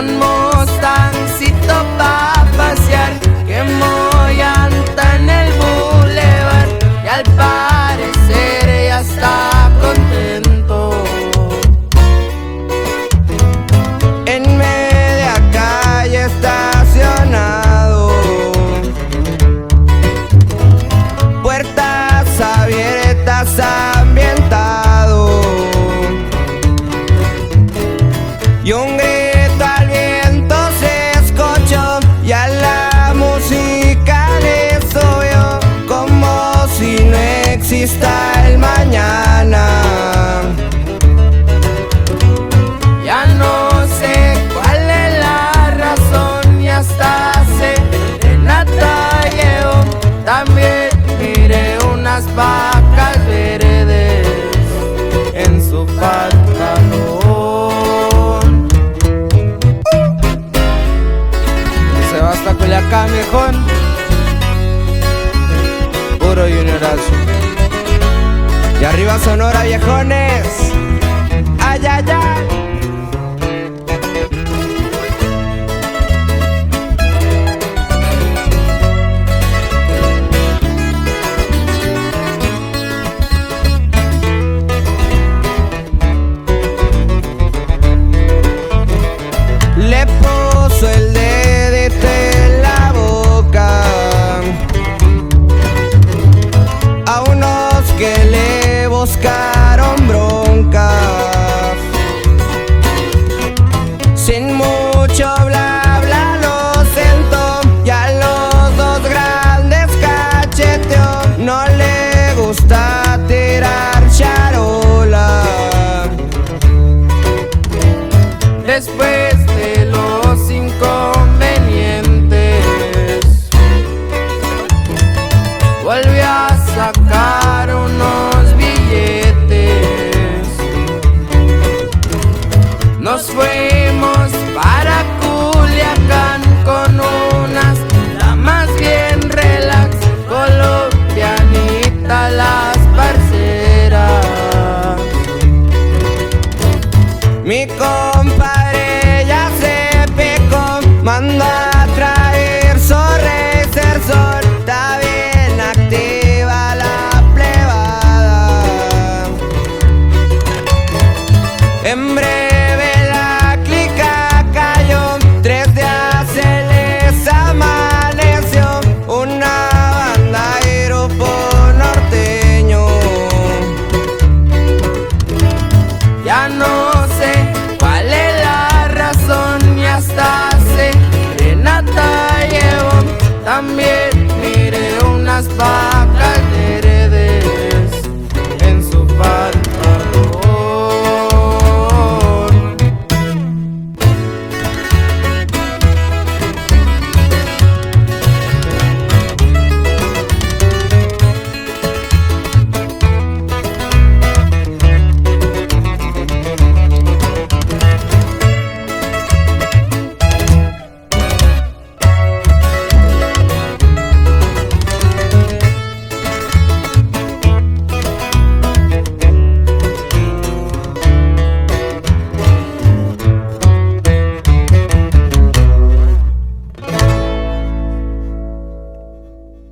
one more vista el mañana. Ya no sé cuál es la razón y hasta sé en la talleo. También miré unas vacas verdes en su pantalón. Se va hasta Culiacán. Puro Junior Azul. Y arriba Sonora, viejones. Ay, ay. después de los inconvenientes. Vuelve a sacar unos billetes. Nos fuimos para Culiacán con unas damas bien relax, colombianita las parceras.